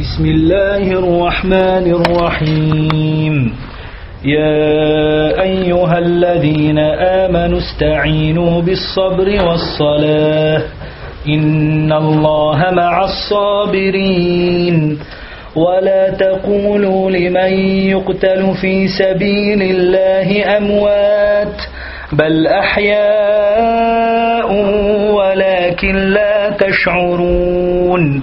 بسم الله الرحمن الرحيم. يا أيها الذين آمنوا استعينوا بالصبر والصلاة. إن الله مع الصابرين. ولا تقولوا لمن يقتل في سبيل الله أموات بل أحياء ولكن لا تشعرون.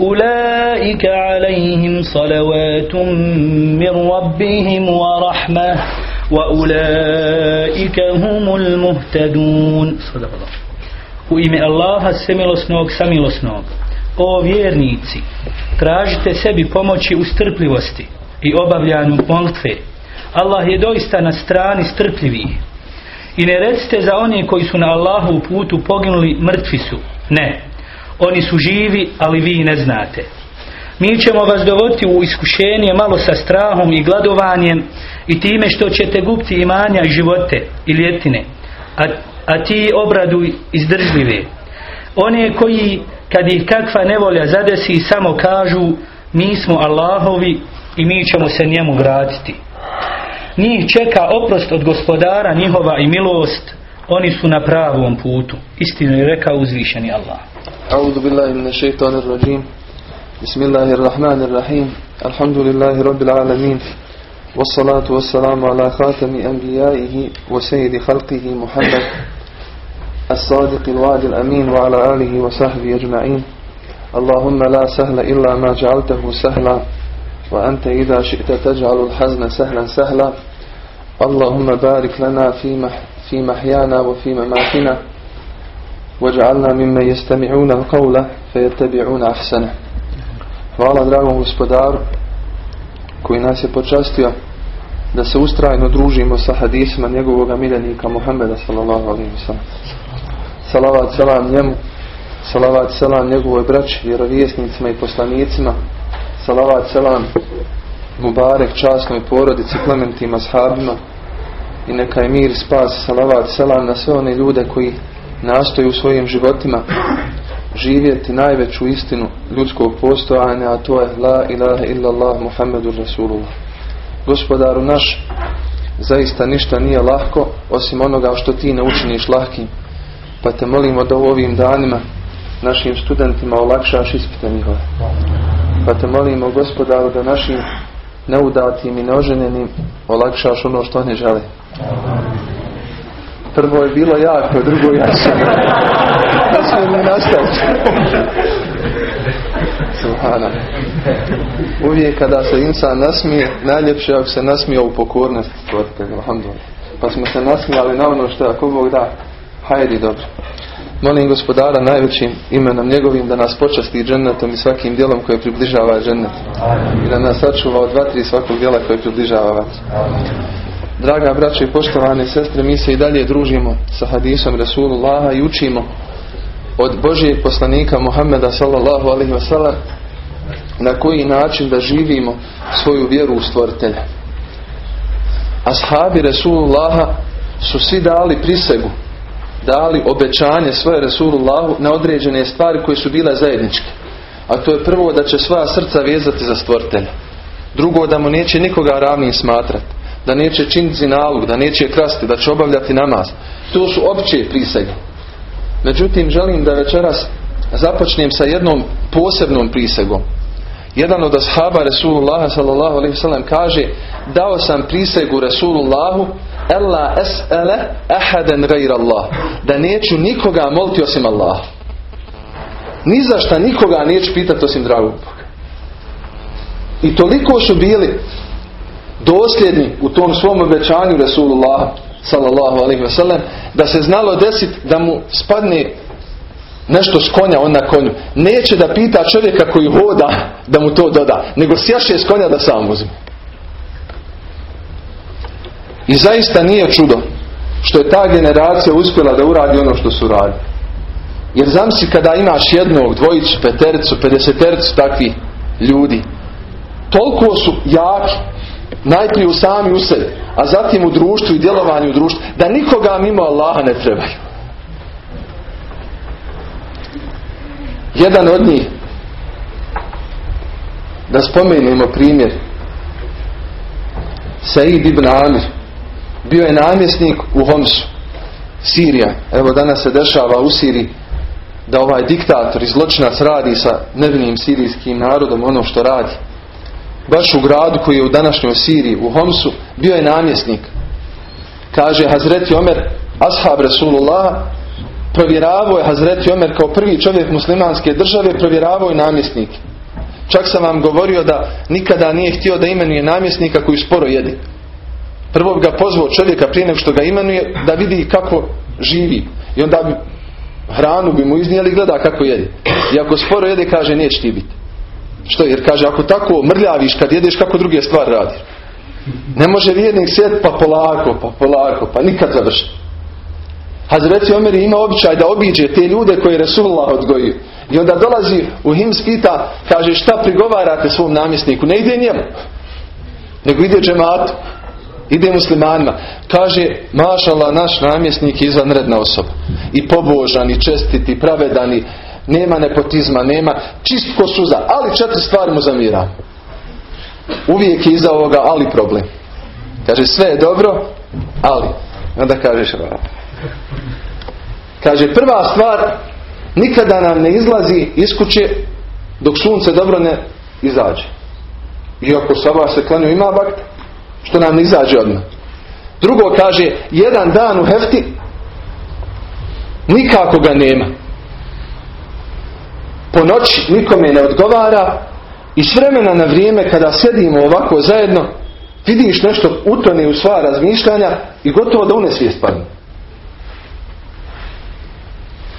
أولئك عليهم صلوات من ربهم ورحمة وأولئك هم المهتدون صدق الله U ime Allaha semilosnog samilosnog O vjernici tražite sebi pomoći u strpljivosti i obavljanju molitve Allah je doista na strani strpljivih i ne recite za one koji su na Allahu putu poginuli mrtvi su ne oni su živi, ali vi ne znate. Mi ćemo vas dovoditi u iskušenje malo sa strahom i gladovanjem i time što ćete gubiti imanja i živote i ljetine, a, a ti obraduj izdržljive. One koji kad ih kakva nevolja zadesi samo kažu mi smo Allahovi i mi ćemo se njemu vratiti. Njih čeka oprost od gospodara njihova i milost, oni su na pravom putu. Istinu je rekao uzvišeni Allah. من الشيطان الرجيم بسم الله الرحمن الرحيم الحمد لله رب العالمين والصلاة والسلام على خاتم أنبيائه وسيد خلقه محمد الصادق الوعد الأمين وعلى آله وصحبه أجمعين اللهم لا سهل إلا ما جعلته سهلا وأنت إذا شئت تجعل الحزن سهلا سهلا اللهم بارك لنا في, مح في محيانا وفي مماتنا وجعلنا ممن يستمعون القول فيتبعون أحسنه Hvala dragom gospodaru koji nas je počastio da se ustrajno družimo sa hadisima njegovog miljenika Muhammeda sallallahu alaihi wa sallam. Salavat selam njemu, salavat selam njegovoj braći, vjerovjesnicima i poslanicima, salavat selam Mubarek, časnoj porodici, plementima, sahabima i neka je mir, spas, salavat selam na sve one ljude koji nastoji u svojim životima živjeti najveću istinu ljudskog postojanja, a to je La ilaha illallah Muhammedur Rasulullah. Gospodaru naš, zaista ništa nije lahko osim onoga što ti ne učiniš lahkim. Pa te molimo da u ovim danima našim studentima olakšaš ispite njihove. Pa te molimo gospodaru da našim neudatim i neoženjenim olakšaš ono što oni žele. Prvo je bilo jako, drugo jasno. Ne smijem ne nastaviti. Subhana. Uvijek kada se insan nasmije, najljepše ako se nasmije u pokornosti stvoritelja. Alhamdulillah. Pa smo se nasmijali na ono što ako Bog da, hajdi dobro. Molim gospodara najvećim imenom njegovim da nas počasti džennetom i svakim dijelom koje približava džennet. I da nas sačuva od vatri svakog dijela koje približava vatri. Draga braće i poštovane sestre, mi se i dalje družimo sa hadisom Rasulullaha i učimo od Božijeg poslanika Muhammeda sallallahu alaihi wasallam na koji način da živimo svoju vjeru u stvoritelja. Ashabi Rasulullaha su svi dali prisegu, dali obećanje svoje Rasulullahu na određene stvari koje su bile zajedničke. A to je prvo da će svoja srca vezati za stvoritelja. Drugo da mu neće nikoga ravnim smatrati da neće činiti zinalog, da neće krasti, da će obavljati namaz. To su opće prisege. Međutim, želim da večeras započnem sa jednom posebnom prisegom. Jedan od ashaba Resulullaha sallallahu alaihi sallam kaže dao sam prisegu Resulullahu Ella es'ele ahaden gajra Allah da neću nikoga moliti osim Allah. Ni za šta nikoga neću pitati osim dragog Boga. I toliko su bili dosljedni u tom svom obećanju Rasulullah sallallahu alaihi wasallam da se znalo desiti da mu spadne nešto s konja on na konju. Neće da pita čovjeka koji hoda da mu to doda, nego sjaše s konja da sam uzme. I zaista nije čudo što je ta generacija uspjela da uradi ono što su radili. Jer zamisli kada imaš jednog, dvojicu, petericu, pedesetericu takvih ljudi. Toliko su jaki, najprije u sami u sebi, a zatim u društvu i djelovanju u društvu, da nikoga mimo Allaha ne trebaju. Jedan od njih, da spomenemo primjer, Said ibn Amir, bio je namjesnik u Homsu, Sirija. Evo danas se dešava u Siriji da ovaj diktator i zločinac radi sa nevinim sirijskim narodom ono što radi. Baš u gradu koji je u današnjoj Siriji, u Homsu, bio je namjesnik. Kaže Hazreti Omer, ashab Rasulullah, provjeravao je Hazreti Omer kao prvi čovjek muslimanske države, provjeravao je namjesnik. Čak sam vam govorio da nikada nije htio da imenuje namjesnika koji sporo jede. Prvo bi ga pozvao čovjeka prije nego što ga imenuje da vidi kako živi. I onda bi hranu bi mu iznijeli gleda kako jede. I ako sporo jede kaže neće ti biti. Što jer kaže ako tako mrljaviš kad jedeš kako druge stvari radiš. Ne može vjernik sjeti pa polako, pa polako, pa nikad završiti. Hazreti Omer ima običaj da obiđe te ljude koje je Resulullah odgojio. I onda dolazi u Hims pita, kaže šta prigovarate svom namjesniku? Ne ide njemu, nego ide džematu. Ide muslimanima. Kaže, mašala, naš namjesnik je izvanredna osoba. I pobožan, i čestit, i pravedan, i nema nepotizma, nema čist ko suza. Ali četiri stvari mu zamira. Uvijek je iza ovoga ali problem. Kaže, sve je dobro, ali. Onda kažeš, kaže, prva stvar, nikada nam ne izlazi iz kuće dok sunce dobro ne izađe. Iako sabah se klanju ima bakt, što nam ne izađe odmah. Drugo kaže, jedan dan u hefti, nikako ga nema. Po noći nikome ne odgovara i s vremena na vrijeme kada sjedimo ovako zajedno, vidiš nešto utone u sva razmišljanja i gotovo da une svijest padne.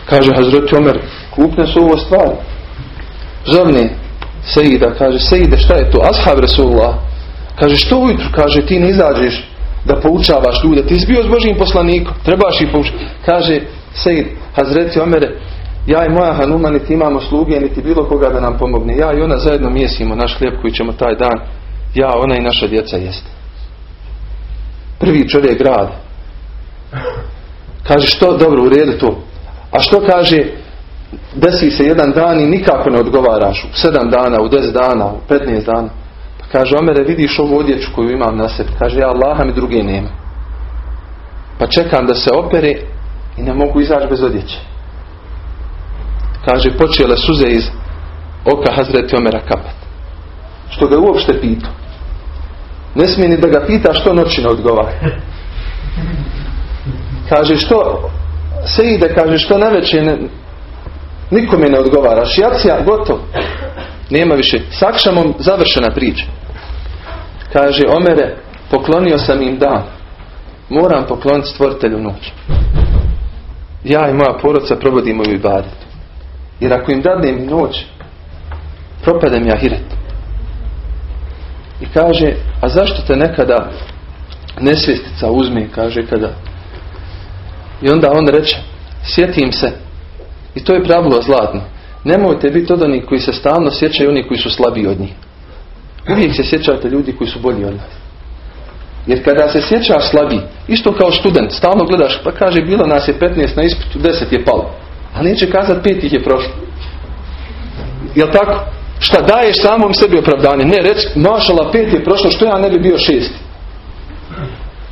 Kaže Hazreti Omer, kupne su ovo stvari. Zovne Sejida, kaže Sejide šta je to? Ashab Resulullah. Kaže što ujutru? Kaže ti ne izađeš da poučavaš ljude. Ti si bio s Božim poslanikom. Trebaš ih poučati. Kaže Sejid Hazreti Omere ja i moja Hanuma niti imamo sluge niti bilo koga da nam pomogne. Ja i ona zajedno mjesimo naš hlijeb koji ćemo taj dan. Ja, ona i naša djeca jeste. Prvi čovjek grada. Kaže što? Dobro, u redu to. A što kaže desi se jedan dan i nikako ne odgovaraš u sedam dana, u deset dana, u petnaest dana. Pa kaže Omere vidiš ovu odjeću koju imam na sebi. Kaže ja Allaha mi druge nema. Pa čekam da se opere i ne mogu izaći bez odjeće. Kaže počele suze iz oka Hazreti Omera kapat. Što ga uopšte pitao. Ne smije ni da ga pita što noći ne odgovara. Kaže što se ide, kaže što najveće ne, nikome ne odgovara. Šijacija, gotov. Nema više. Sakšamom završena priča. Kaže Omere, poklonio sam im dan. Moram pokloniti stvoritelju noć. Ja i moja porodca provodimo u ibadetu. Jer ako im dadnem noć, propadem ja hiret. I kaže, a zašto te nekada nesvjestica uzme, kaže kada. I onda on reče, sjetim se, i to je pravilo zlatno, nemojte biti od onih koji se stalno sjećaju oni koji su slabiji od njih. Uvijek se sjećate ljudi koji su bolji od nas. Jer kada se sjećaš slabiji, isto kao student, stalno gledaš, pa kaže bilo nas je 15 na ispitu, 10 je palo. A neće kazati pet ih je prošlo. Jel tako? Šta daješ samom sebi opravdanje? Ne, reći, mašala pet je prošlo, što ja ne bi bio šesti?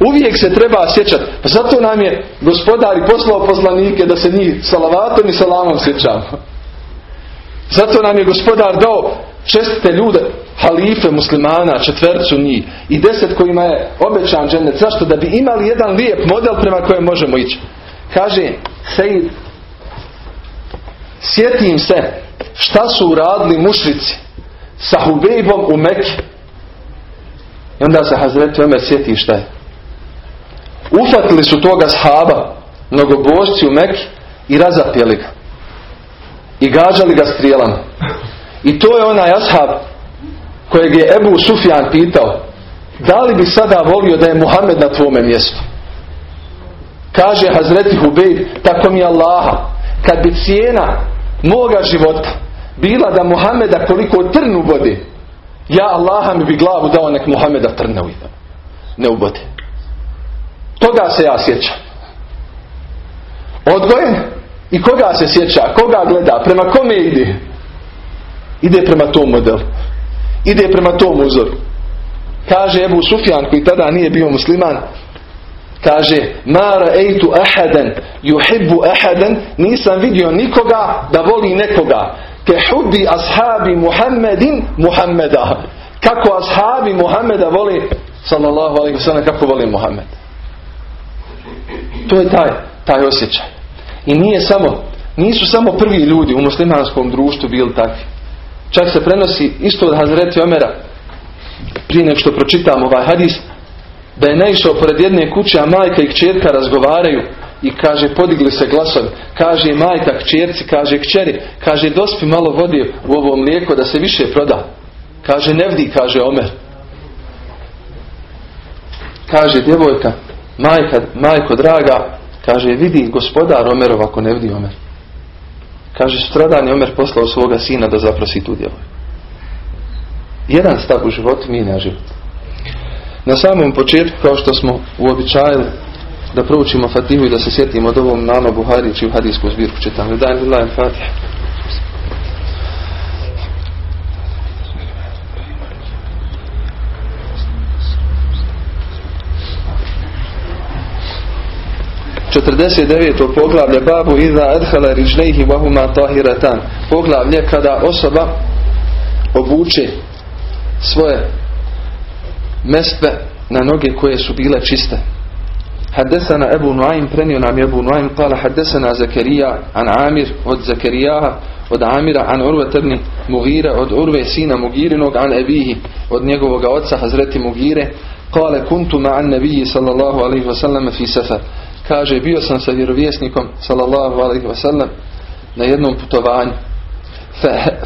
Uvijek se treba sjećati. Pa zato nam je gospodar i poslao poslanike da se njih salavatom i salamom sjećamo. Zato nam je gospodar dao čestite ljude, halife muslimana, četvercu njih i deset kojima je obećan džennet. Zašto? Da bi imali jedan lijep model prema kojem možemo ići. Kaže Sejid, sjetim se šta su uradili mušrici sa Hubejbom u Mekke. I onda se Hazreti Omer sjeti šta je. Ufatili su toga shaba, mnogobožci u Meki i razapjeli ga. I gađali ga strijelama. I to je onaj ashab kojeg je Ebu Sufjan pitao da li bi sada volio da je Muhammed na tvome mjestu? Kaže Hazreti Hubejd, tako mi Allaha, kad bi cijena moga života bila da Muhameda koliko trn ubode, ja Allaha mi bi glavu dao nek Muhameda trne ne ubode. Toga se ja sjećam. Odgojen i koga se sjeća, koga gleda, prema kome ide? Ide prema tom modelu. Ide prema tom uzoru. Kaže Ebu Sufjan koji tada nije bio musliman, kaže Mara ejtu ahadan yuhibbu ahadan nisam vidio nikoga da voli nekoga. Ke hudi ashabi Muhammedin Muhammeda kako ashabi Muhammeda voli sallallahu alaihi wasallam kako voli Muhammed. To je taj, taj osjećaj. I nije samo nisu samo prvi ljudi u muslimanskom društvu bili takvi. Čak se prenosi isto od Hazreti Omera prije nego što pročitam ovaj hadis da je naišao pored jedne kuće, a majka i kćerka razgovaraju i kaže podigli se glasovi. Kaže majka kćerci, kaže kćeri, kaže dospi malo vodi u ovo mlijeko da se više proda. Kaže ne vdi, kaže Omer. Kaže djevojka, majka, majko draga, kaže vidi gospodar Omerov ako ne vdi Omer. Kaže sutradan je Omer poslao svoga sina da zaprosi tu djevojku. Jedan stav u životu mi na život. Na samom početku, kao što smo uobičajili, da proučimo Fatihu i da se sjetimo od ovom nama Buhari čiju hadijsku zbirku čitam. Daj mi lajem Fatih. Četrdeset poglavlje babu iza adhala rižnejhi vahuma tahiratan. Poglavlje kada osoba obuče svoje mestve na noge koje su bile čiste. Haddesana Ebu Nuaym, prenio nam Ebu Nuaym, kala haddesana Zakarija, an Amir od Zakarijaha, od Amira, an Urve Trni Mugira, od Urve sina Mugirinog, an Ebihi, od njegovog oca Hazreti Mugire, kale kuntuma an nebiji sallallahu alaihi wasallam fi sefar. Kaže, bio sam sa vjerovjesnikom sallallahu alaihi wasallam na jednom putovanju.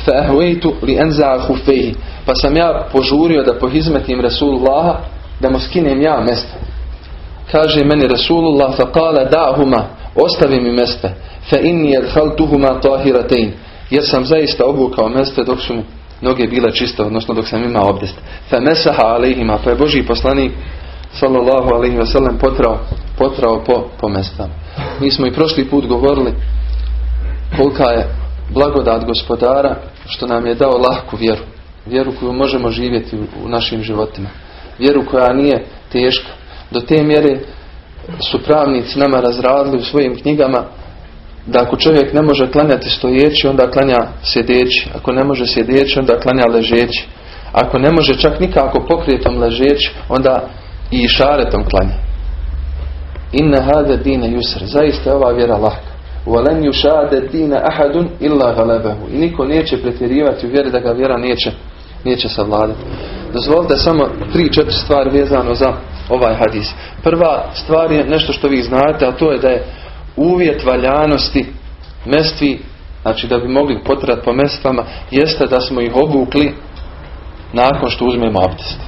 Fa ahvejtu li enza'a hufeji pa sam ja požurio da pohizmetim Rasulullaha da mu skinem ja mesta. Kaže meni Rasulullah fa kala da'huma ostavi mi mesta fa inni adhaltuhuma tahiratain. Jer sam zaista obukao mesta dok su noge bile čiste odnosno dok sam imao obdest fa mesaha alaihima pa je Boži poslanik sallallahu alaihi wasallam potrao, potrao po, po mestama. Mi smo i prošli put govorili kolika je blagodat gospodara što nam je dao lahku vjeru vjeru koju možemo živjeti u našim životima. Vjeru koja nije teška. Do te mjere su pravnici nama razradili u svojim knjigama da ako čovjek ne može klanjati stojeći, onda klanja sjedeći. Ako ne može sjedeći, onda klanja ležeći. Ako ne može čak nikako pokrijetom ležeći, onda i šaretom klanja. Inna hada dina yusr. Zaista je ova vjera lahka. Ahadun illa. I niko neće pretjerivati u vjeri da ga vjera neće neće savladati. Dozvolite samo tri, četiri stvari vezano za ovaj hadis. Prva stvar je nešto što vi znate, a to je da je uvjet valjanosti mestvi, znači da bi mogli potrati po mestvama, jeste da smo ih obukli nakon što uzmemo abdest.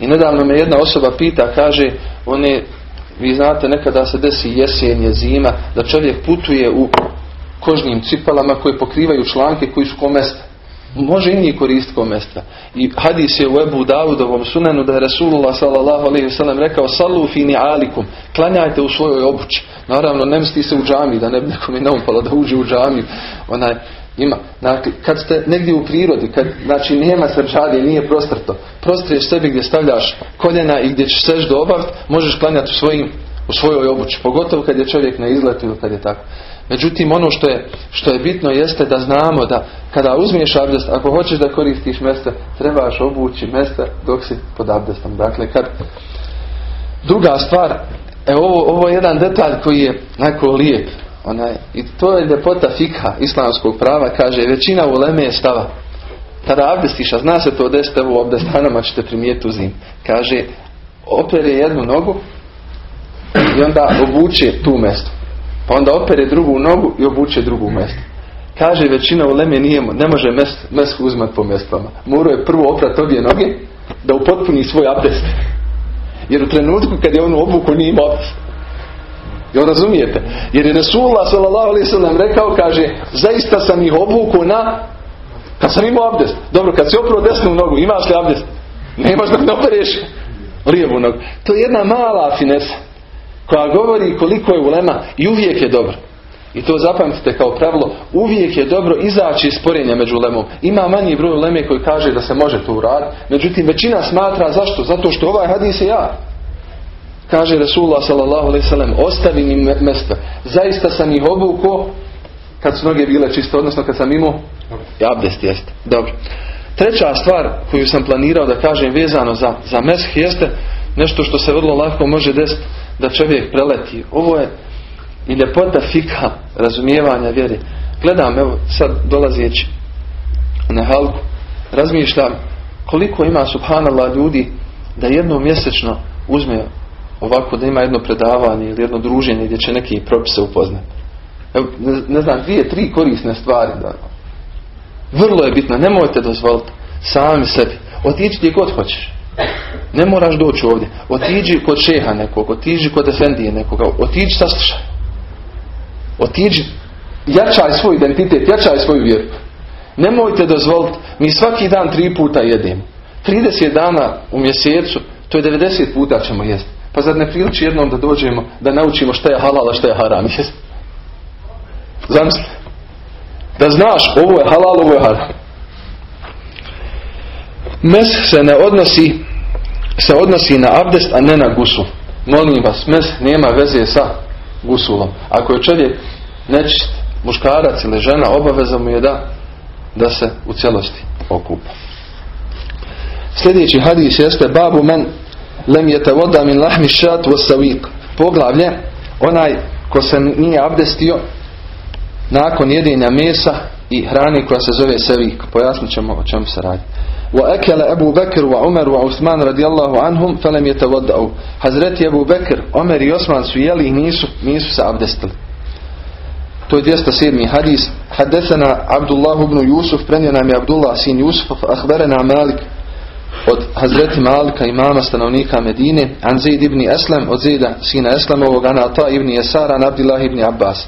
I nedavno me jedna osoba pita, kaže, on je vi znate nekada se desi jesenje, zima, da čovjek putuje u kožnim cipalama koje pokrivaju članke koji su ko mesta. Može i njih koristiti ko mesta. I hadis je u Ebu Davudovom sunenu da je Rasulullah sallam rekao Salu fini alikum, klanjajte u svojoj obući. Naravno, ne misli se u džami, da ne bi nekom je naumpalo da uđe u džamiju. Onaj, ima. Dakle, kad ste negdje u prirodi, kad, znači nema srđadije, nije prostrto, prostriješ sebi gdje stavljaš koljena i gdje ćeš seždu obaviti, možeš klanjati u, svojim, u svojoj obući. Pogotovo kad je čovjek na izletu ili kad je tako. Međutim, ono što je, što je bitno jeste da znamo da kada uzmiješ abdest, ako hoćeš da koristiš mjesta, trebaš obući mjesta dok si pod abdestom. Dakle, kad... Druga stvar, evo ovo, ovo je jedan detalj koji je neko lijep. Onaj, I to je ljepota fika islamskog prava, kaže većina uleme je stava. Kada abdestiš, a zna se to desite u abdestanama ćete primijeti u zim. Kaže, opere jednu nogu i onda obuče tu mesto. Pa onda opere drugu nogu i obuče drugu mesto. Kaže većina uleme nije, ne može mes, mes uzmat po mestvama. Morao je prvo oprat obje noge, da upotpuni svoj abdest. Jer u trenutku kad je on obuku nije imao abdest. Jel razumijete? Jer je Resulullah s.a.v. rekao, kaže, zaista sam ih obuku na kad sam imao abdest. Dobro, kad si oprao desnu nogu, imaš li abdest? Nemaš da ne opereš lijevu nogu. To je jedna mala finesa koja govori koliko je ulema i uvijek je dobro. I to zapamtite kao pravilo, uvijek je dobro izaći iz sporenja među ulemom. Ima manji broj uleme koji kaže da se može to uraditi. Međutim, većina smatra zašto? Zato što ovaj hadis je ja. Kaže Resulullah sallam, ostavi mi mjesto. Zaista sam ih obuko kad su noge bile čisto, odnosno kad sam imao abdest jeste. Dobro. Treća stvar koju sam planirao da kažem vezano za, za mesh jeste nešto što se vrlo lako može desiti da čovjek preleti. Ovo je i ljepota fika razumijevanja vjere. Gledam, evo sad dolazeći na halku, razmišljam koliko ima subhanallah ljudi da jednom mjesečno uzme ovako da ima jedno predavanje ili jedno druženje gdje će neki propise upoznati. Evo, ne, znam, dvije, tri korisne stvari. Da. Vrlo je bitno, nemojte dozvoliti sami sebi. Otići gdje god hoćeš. Ne moraš doći ovdje. Otiđi kod šeha nekog, otiđi kod efendije nekoga, otiđi saslušaj. Otiđi, jačaj svoj identitet, jačaj svoju vjeru. Nemojte dozvoliti, mi svaki dan tri puta jedemo. 30 dana u mjesecu, to je 90 puta ćemo jesti. Pa zar ne priliči jednom da dođemo, da naučimo šta je halal, a šta je haram jest? Zamisli. Da znaš, ovo je halal, ovo je haram. Mes se ne odnosi se odnosi na abdest, a ne na gusul. Molim vas, mes nema veze sa gusulom. Ako je čovjek nečist, muškarac ili žena, obaveza mu je da, da se u cijelosti okupa. Sljedeći hadis jeste babu men lem je voda min lahmi šat savik. Poglavlje, onaj ko se nije abdestio nakon jedenja mesa i hrane koja se zove sevik. Pojasnit ćemo o čemu se radi. وأكل أبو بكر وعمر وعثمان رضي الله عنهم فلم يتودعوا حضرت أبو بكر عمر i Osman su jeli i nisu, nisu se abdestili to je 207. hadis حدثنا عبد الله بن يوسف prenio nam je Abdullah sin Jusuf od Hazreti Malika imama stanovnika Medine an Zaid ibn Aslam od Zaida sina Aslamovog an Ata ibn Yasara an Abdullah ibn Abbas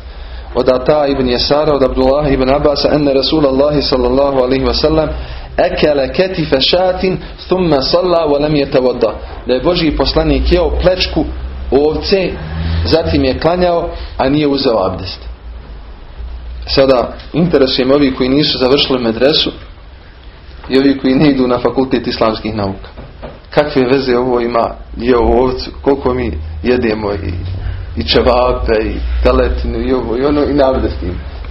od Ata ibn Yasara od Abdullah ibn Abbas enne Rasulallahi sallallahu alaihi wasallam ekele ketife šatin thumma salla wa lam yatawadda. Da je Boži poslanik jeo plečku ovce zatim je klanjao a nije uzeo abdest. Sada interesujem ovi koji nisu završili medresu i ovi koji ne idu na fakultet islamskih nauka. Kakve veze ovo ima jeo ovcu koliko mi jedemo i, i čevape i teletinu i ovo i ono i na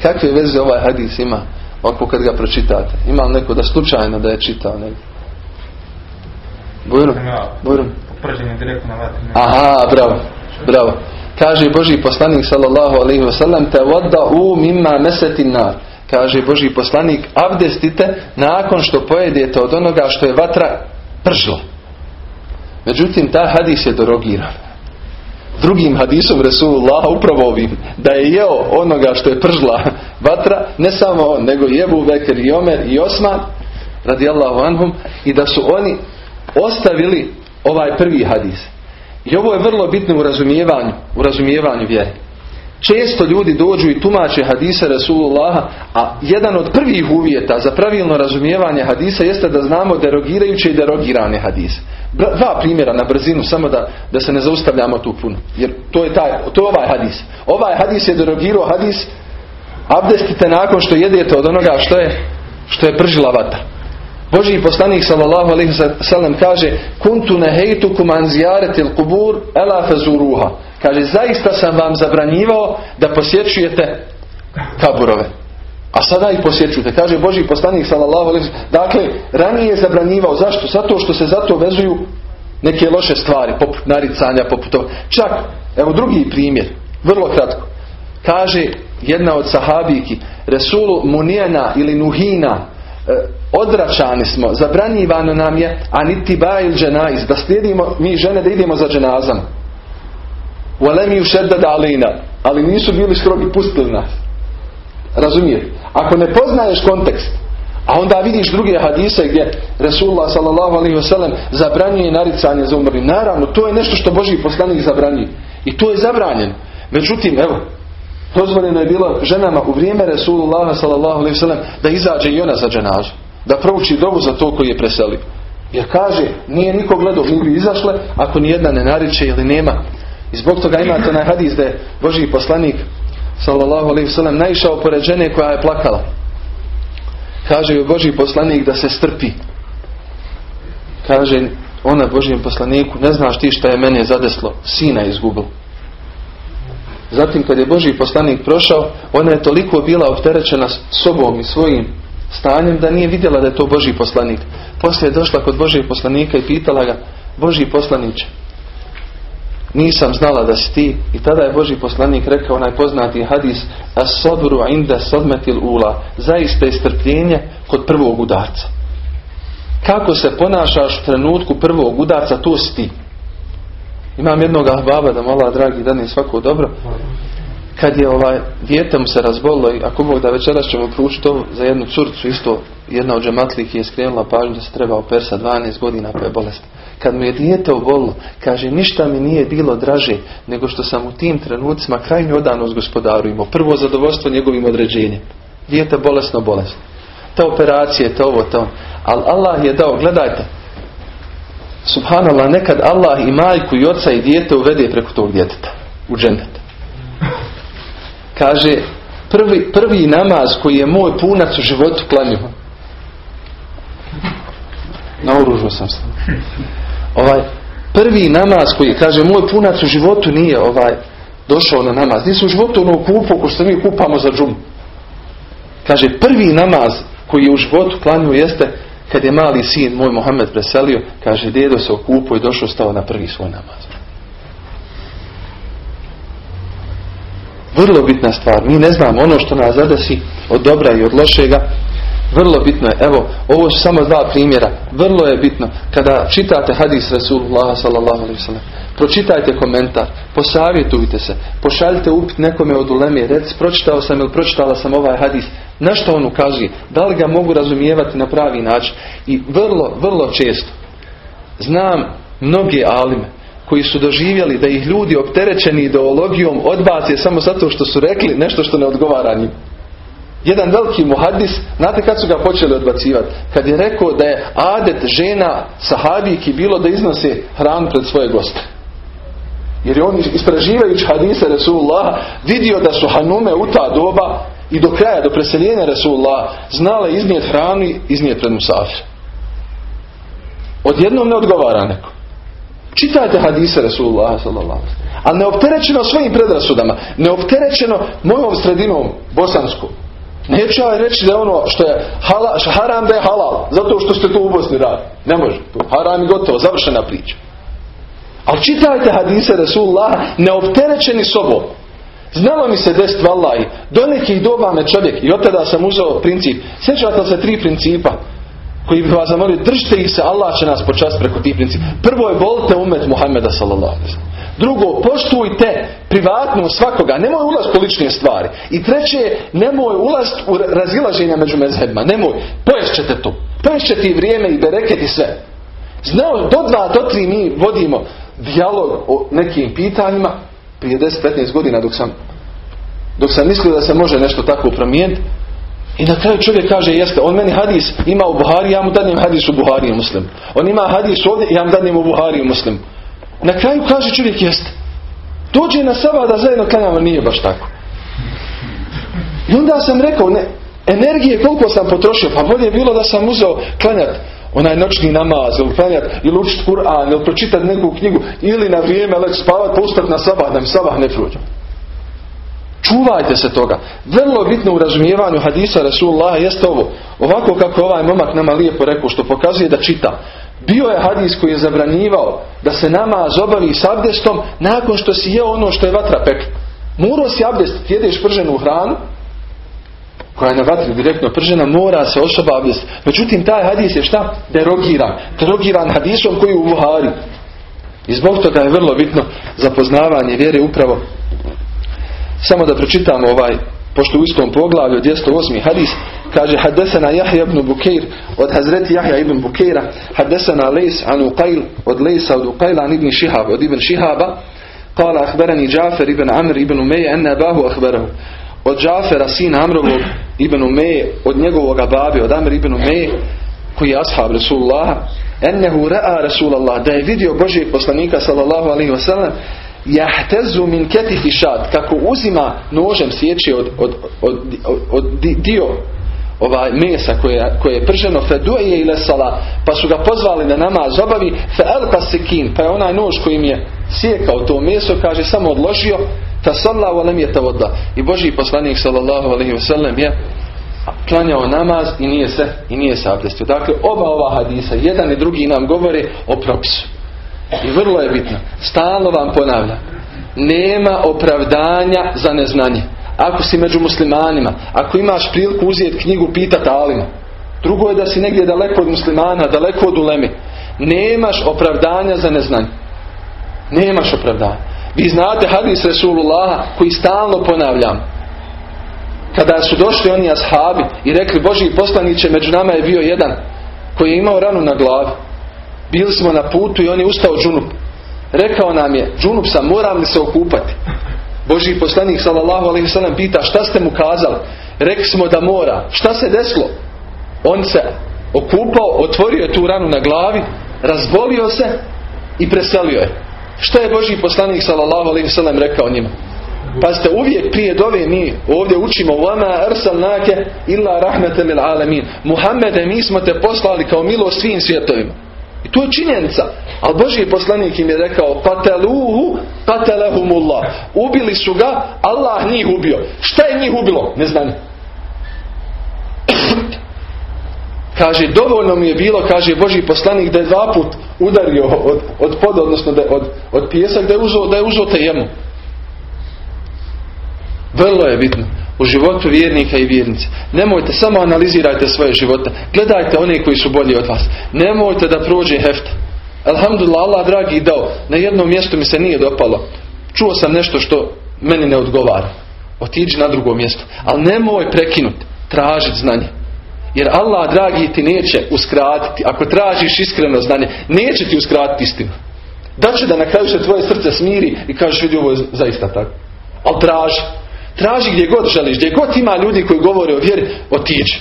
kakve veze ovaj hadis ima Ovako kad ga pročitate. Ima li neko da slučajno da je čitao negdje? Bujrum? Bujrum? Aha, bravo. Bravo. Kaže Boži poslanik sallallahu alaihi wasallam te voda u mima mesetin nar. Kaže Boži poslanik abdestite nakon što pojedete od onoga što je vatra pržila. Međutim, ta hadis je dorogiran drugim hadisom Resulullah upravo ovim da je jeo onoga što je pržla vatra ne samo on nego i Ebu Bekir i Omer i Osman radijallahu anhum i da su oni ostavili ovaj prvi hadis i ovo je vrlo bitno u razumijevanju u razumijevanju vjere često ljudi dođu i tumače hadisa Resulullaha, a jedan od prvih uvjeta za pravilno razumijevanje hadisa jeste da znamo derogirajuće i derogirane hadise. Dva primjera na brzinu, samo da, da se ne zaustavljamo tu puno. Jer to je, taj, to je ovaj hadis. Ovaj hadis je derogirao hadis abdestite nakon što jedete od onoga što je, što je pržila vata. Boži poslanik sallallahu alaihi sallam kaže kuntu nehejtukum an zijaretil kubur ela fezuruha Kaže, zaista sam vam zabranjivao da posjećujete kaburove. A sada ih posjećujete. Kaže Boži poslanik sallallahu alejhi Dakle, ranije je zabranjivao. Zašto? Zato što se zato vezuju neke loše stvari, poput naricanja, poput toga. Čak, evo drugi primjer, vrlo kratko. Kaže jedna od sahabiki, Resulu Munijena ili Nuhina, e, odračani smo, zabranjivano nam je anitiba il dženaiz, da slijedimo mi žene da idemo za dženazama. Alemiju šedda dalina, ali nisu bili strogi pustili nas. Razumijete? Ako ne poznaješ kontekst, a onda vidiš druge hadise gdje Resulullah s.a.v. zabranjuje naricanje za umrli. Naravno, to je nešto što Boži poslanik zabranjuje. I to je zabranjen. Međutim, evo, dozvoljeno je bilo ženama u vrijeme Resulullah wasallam da izađe i ona za dženazu. Da prouči dovu za to koji je preselio. Jer kaže, nije niko gledao, mi bi izašle ako ni jedna ne nariče ili nema. I zbog toga imate onaj hadis da je poslanik sallallahu alaihi wasallam naišao pored žene koja je plakala. Kaže joj Boži poslanik da se strpi. Kaže ona Božijem poslaniku, ne znaš ti šta je mene zadeslo, sina izgubil. Zatim kad je Boži poslanik prošao, ona je toliko bila opterećena sobom i svojim stanjem da nije vidjela da je to Boži poslanik. Poslije je došla kod Božijeg poslanika i pitala ga, Boži poslaniće, nisam znala da si ti. I tada je Boži poslanik rekao onaj poznati hadis as sabru inda sadmetil ula. Zaista je strpljenje kod prvog udarca. Kako se ponašaš u trenutku prvog udarca to si ti imam jednog baba da mola dragi dan je svako dobro kad je ovaj dijete mu se razbolilo i ako Bog da večeras ćemo proučiti to za jednu curcu isto jedna od džematliki je skrenula pažnju da se treba opersa 12 godina pa je bolest kad mu je dijete obolilo, kaže ništa mi nije bilo draže nego što sam u tim trenucima krajnju odanost gospodaru imao. Prvo zadovoljstvo njegovim određenjem. Dijete bolesno bolesno. Ta operacija, to ovo, to. Ali Allah je dao, gledajte, subhanallah, nekad Allah i majku i oca i dijete uvede preko tog djeteta u džennet. Kaže, prvi, prvi namaz koji je moj punac u životu klanio. Naoružio sam se ovaj prvi namaz koji kaže moj punac u životu nije ovaj došao na namaz. Nisu u životu ono kupu ko što mi kupamo za džum. Kaže prvi namaz koji je u životu klanio jeste kad je mali sin moj Mohamed preselio, kaže dedo se okupo i došao stao na prvi svoj namaz. Vrlo bitna stvar. Mi ne znamo ono što nas zadesi od dobra i od lošega vrlo bitno je, evo, ovo su samo dva primjera, vrlo je bitno. Kada čitate hadis Rasulullah sallam, pročitajte komentar, posavjetujte se, pošaljite upit nekome od uleme, rec, pročitao sam ili pročitala sam ovaj hadis, na što on ukazuje, da li ga mogu razumijevati na pravi način. I vrlo, vrlo često znam mnoge alime koji su doživjeli da ih ljudi opterećeni ideologijom odbace samo zato što su rekli nešto što ne odgovara njim. Jedan veliki muhadis, znate kad su ga počeli odbacivati? Kad je rekao da je adet žena sahabijki bilo da iznose hranu pred svoje goste. Jer je on ispraživajući hadise Resulullah vidio da su hanume u ta doba i do kraja, do preseljenja Resulullah znale iznijeti hranu i iznijeti pred musafir. Odjednom ne odgovara neko. Čitajte hadise Resulullah sallallahu Ali neopterećeno svojim predrasudama, neopterećeno mojom sredinom bosanskom, Neću ja reći da ono što je halal, haram da je halal, zato što ste to u Bosni radi. Ne može. Haram je gotovo, završena priča. Ali čitajte hadise Rasulullah neopterećeni sobom. Znalo mi se desiti vallahi. Do nekih doba me čovjek i od tada sam uzeo princip. Sjećate se tri principa koji bi vas zamolio, držite ih se, Allah će nas počast preko tih principa. Prvo je volite umet Muhammeda sallallahu Drugo, poštujte privatno svakoga. Nemoj ulaz u lične stvari. I treće, nemoj ulaz u razilaženja među mezhebima. Nemoj. Poješćete to. Poješćete i vrijeme i bereket i sve. Znao, do dva, do tri mi vodimo dijalog o nekim pitanjima prije 10-15 godina dok sam dok sam mislio da se može nešto tako promijeniti i na kraju čovjek kaže, jeste, on meni hadis ima u Buhari, ja mu danim hadis u Buhari muslim. On ima hadis ovdje, ja mu danim u Buhari muslim. Na kraju kaže čovjek jeste. Dođe na saba da zajedno klanjamo, nije baš tako. I onda sam rekao, ne, energije koliko sam potrošio, pa bolje je bilo da sam uzeo klanjat onaj noćni namaz, ili klanjat, ili učit Kur'an, ili pročitat neku knjigu, ili na vrijeme leći spavat, postati na sabah, da mi sabah ne prođe. Čuvajte se toga. Vrlo bitno u razumijevanju hadisa Rasulullah jeste ovo. Ovako kako ovaj momak nama lijepo rekao, što pokazuje da čita. Bio je hadis koji je zabranjivao da se nama obavi s abdestom nakon što si jeo ono što je vatra pekla. Morao si abdest, jedeš prženu hranu, koja je na vatri direktno pržena, mora se osoba abdest. Međutim, taj hadis je šta? Derogiran. Derogiran hadisom koji je u Buhari. I zbog toga je vrlo bitno za poznavanje vjere upravo. Samo da pročitamo ovaj, pošto u istom poglavlju 208. hadis, kaže Hadesana Jahja ibn Bukeir, od Hazreti Jahja ibn Bukeira, Hadesana Lejs an Uqail, od Lejsa od Uqaila an ibn Shihab od ibn Šihaba, Kala ahberani Džafer ibn Amr ibn Umeje enne abahu ahberahu. Od Džafera, sina Amrovog ibn Umeje, od njegovoga babi, od Amr ibn Umeje, koji je ashab Rasulullah ennehu ra'a Rasulullah da je vidio Božijeg poslanika sallallahu alaihi wasallam, jahtezu min ketifi šad kako uzima nožem sjeće od, od, od, od dio ovaj mesa koje, koje je prženo feduje ile sala pa su ga pozvali da namaz obavi fe elka sekin pa je onaj nož kojim je sjekao to meso kaže samo odložio ta sallahu alem je voda i Boži poslanik sallallahu alaihi wasallam je klanjao namaz i nije se i nije se abdestio. Dakle, oba ova hadisa, jedan i drugi nam govore o propisu. I vrlo je bitno. Stalno vam ponavljam. Nema opravdanja za neznanje. Ako si među muslimanima, ako imaš priliku uzeti knjigu pitati alima. Drugo je da si negdje daleko od muslimana, daleko od ulemi. Nemaš opravdanja za neznanje. Nemaš opravdanja. Vi znate hadis Resulullaha koji stalno ponavljam kada su došli oni ashabi i rekli Boži poslaniće među nama je bio jedan koji je imao ranu na glavi. Bili smo na putu i on je ustao džunup. Rekao nam je, džunup sam, moram li se okupati? Boži poslanik sallallahu alaihi sallam pita šta ste mu kazali? Rekli smo da mora. Šta se desilo? On se okupao, otvorio je tu ranu na glavi, razbolio se i preselio je. Šta je Boži poslanik sallallahu alaihi sallam rekao njima? Pa ste uvijek prije dove mi ovdje učimo arsalnake illa rahmetan lil alamin. Muhammede mi smo te poslali kao milo svim svjetovima. I to je činjenica. Ali Boži poslanik im je rekao pateluhu patelehumullah. Ubili su ga, Allah njih ubio. Šta je njih ubilo? Ne znam. kaže, dovoljno mi je bilo, kaže Boži poslanik da je dva put udario od, od poda, odnosno da, od, od pijesak da je uzeo, da je uzeo jemu. Vrlo je bitno u životu vjernika i vjernice. Nemojte, samo analizirajte svoje živote. Gledajte one koji su bolji od vas. Nemojte da prođe hefta. Alhamdulillah, Allah dragi dao. Na jednom mjestu mi se nije dopalo. Čuo sam nešto što meni ne odgovara. Otiđi na drugo mjesto. Ali nemoj prekinuti. Tražiti znanje. Jer Allah dragi ti neće uskratiti. Ako tražiš iskreno znanje, neće ti uskratiti istinu. Da će da na kraju se tvoje srce smiri i kažeš vidi ovo je zaista tako. Ali traži. Traži gdje god želiš, gdje god ima ljudi koji govore o vjeri, otiđi.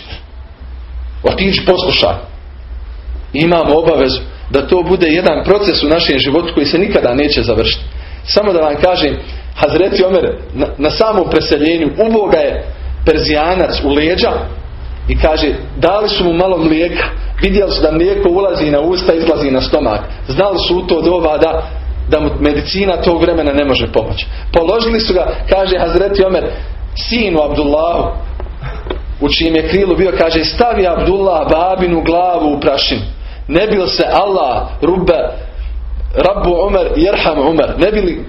Otiđi, poslušaj. Imamo obavezu da to bude jedan proces u našem životu koji se nikada neće završiti. Samo da vam kažem, Hazreti Omer na, na samom preseljenju uboga je Perzijanac u leđa i kaže, dali su mu malo mlijeka, vidjeli su da mlijeko ulazi na usta, izlazi na stomak. Znali su u to doba da da mu medicina tog vremena ne može pomoći. Položili su ga, kaže Hazreti Omer, sinu Abdullahu, u čijem je krilu bio, kaže, stavi Abdullah babinu glavu u prašinu. Ne bil se Allah, rubbe, Rabbu Omer, jerham Omer. Ne bili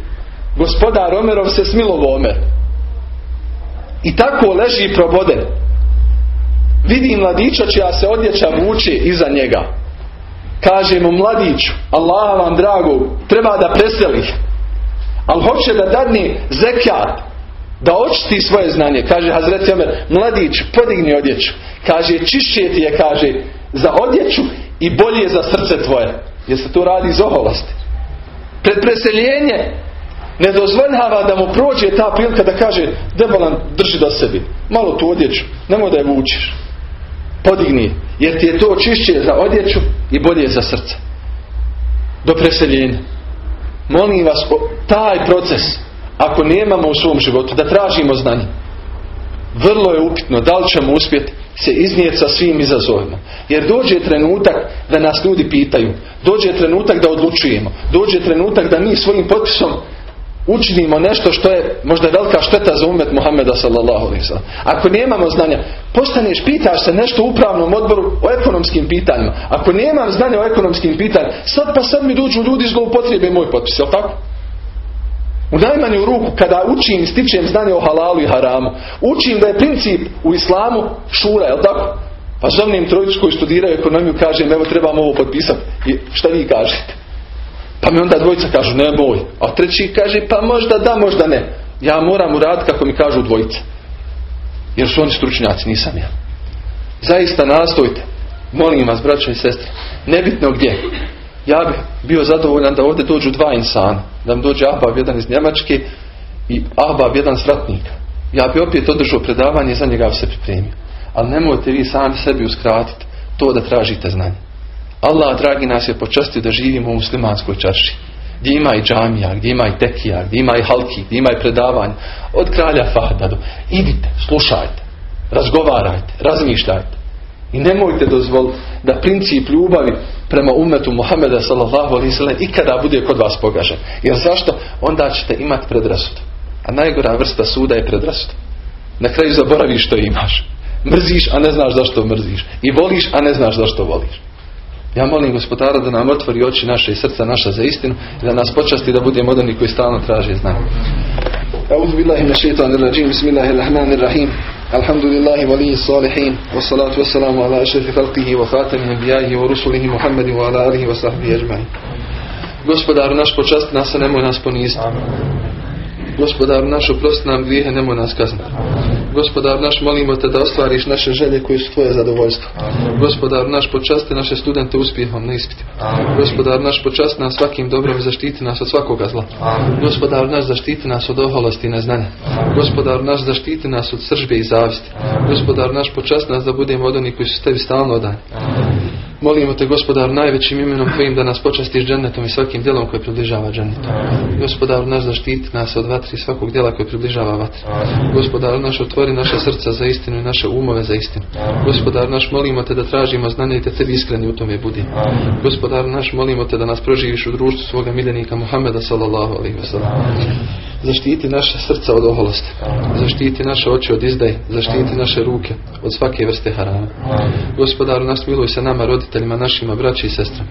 gospodar Omerov se smilovo Omer. I tako leži proboden. Vidi mladića čija se odjeća vuče iza njega kaže mu mladiću, Allah vam drago, treba da preseli. Ali hoće da dadni zekijat, da očisti svoje znanje. Kaže Hazreti Omer, mladić, podigni odjeću. Kaže, čišće ti je, kaže, za odjeću i bolje za srce tvoje. Jer se to radi iz oholosti. Pred preseljenje ne dozvoljava da mu prođe ta prilika da kaže, debolan, drži do sebi. Malo tu odjeću, nemoj da je vučiš podigni jer ti je to čišće za odjeću i bolje za srce do preseljenja molim vas taj proces ako nemamo u svom životu da tražimo znanje vrlo je upitno da li ćemo uspjeti se iznijeti sa svim izazovima. Jer dođe trenutak da nas ljudi pitaju. Dođe trenutak da odlučujemo. Dođe trenutak da mi svojim potpisom učinimo nešto što je možda velika šteta za umet Muhammeda sallallahu alaihi Ako nemamo znanja, postaneš, pitaš se nešto u upravnom odboru o ekonomskim pitanjima. Ako nemam znanja o ekonomskim pitanjima, sad pa sad mi dođu ljudi zloupotrijebe moj potpis, jel tako? U najmanju ruku kada učim stičem znanje o halalu i haramu, učim da je princip u islamu šura, jel tako? Pa zovnim trojicu koji studiraju ekonomiju, kažem evo trebamo ovo potpisati. I šta vi kažete? Pa mi onda dvojica kažu ne boj. A treći kaže pa možda da, možda ne. Ja moram uraditi kako mi kažu dvojica. Jer su oni stručnjaci, nisam ja. Zaista nastojte. Molim vas, braćo i sestre. Nebitno gdje. Ja bih bio zadovoljan da ovdje dođu dva insana. Da mi dođe Ahbab jedan iz Njemačke i Ahbab jedan s ratnika. Ja bi opet održao predavanje i za njega se pripremio. Ali nemojte vi sami sebi uskratiti to da tražite znanje. Allah, dragi nas je počastio da živimo u muslimanskoj čarši. Gdje ima i džamija, gdje ima i tekija, gdje ima i halki, gdje ima i predavanja. Od kralja Fahda do... Idite, slušajte, razgovarajte, razmišljajte. I nemojte dozvoliti da princip ljubavi prema umetu Muhameda sallallahu alaihi sallam ikada bude kod vas pogažen. Jer zašto? Onda ćete imati predrasud. A najgora vrsta suda je predrasud. Na kraju zaboraviš što imaš. Mrziš, a ne znaš zašto mrziš. I voliš, a ne znaš zašto voliš. Ja molim gospodara da nam otvori oči naše i srca naša za istinu i da nas počasti da budemo od onih koji stalno traže znanje. أعوذ بالله من الشيطان الرجيم بسم الله الرحمن الرحيم الحمد لله ولي الصالحين والصلاة والسلام على أشرف خلقه وخاتم أنبيائه ورسله محمد وعلى آله وصحبه أجمعين Gospodar naš počast nas, nemoj nas poniziti. Gospodar naš oprosti nam grijehe, nemoj nas kazniti. Gospodar naš molimo te da ostvariš naše želje koje su tvoje zadovoljstvo. Gospodar naš počasti naše studente uspjehom na ispitima. Gospodar naš počasti nas svakim dobrom i zaštiti nas od svakoga zla. Gospodar naš zaštiti nas od oholosti i neznanja. Gospodar naš zaštiti nas od sržbe i zavisti. Gospodar naš počasti nas da budemo od onih koji su tebi stalno odani. Molimo te gospodar najvećim imenom tvojim da nas počastiš džennetom i svakim djelom koje približava džennetom. Gospodar naš zaštiti nas od vatri svakog djela koje približava vatri. Gospodar naš otvori naše srca za istinu i naše umove za istinu. Gospodar naš molimo te da tražimo znanje i te tebi iskreni u tome budi. Gospodar naš molimo te da nas proživiš u društvu svoga miljenika Muhammeda sallallahu alaihi wasallam. Zaštiti naše srca od oholosti. Zaštiti naše oči od izdaje. Zaštiti naše ruke od svake vrste harama. Gospodar naš miluj se nama roditeljima našima, braći i sestrama.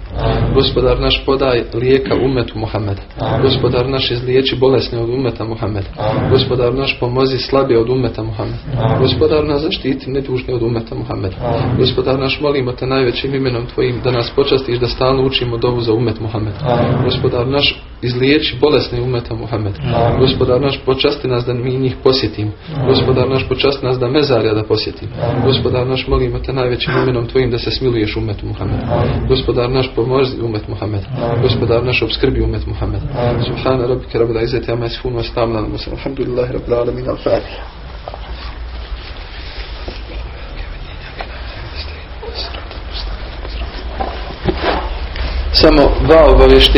Gospodar naš podaj lijeka umetu Muhammeda. Gospodar naš izliječi bolesne od umeta Muhammeda. Gospodar naš pomozi slabije od umeta Muhammeda. Gospodar naš zaštiti nedužne od umeta Muhammeda. Gospodar naš molimo te najvećim imenom tvojim da nas počastiš da stalno učimo dovu za umet Muhammeda. Gospodar naš izliječi bolesne umeta Muhammeda. Gospodar naš počasti nas da mi njih posjetimo. Gospodar naš počasti nas da mezarja da posjetimo. Gospodar naš molimo te najvećim imenom tvojim da se smiluješ umetu Muhammeda. Gospodar naš pomozi umet Muhammeda. Gospodar naš obskrbi umet Muhammeda. Subhana rabbika rabbil izzati amma yasifun wa salamun alal mursalin. Alhamdulillahi rabbil alamin. Al-Fatiha. Samo dva obavještenja.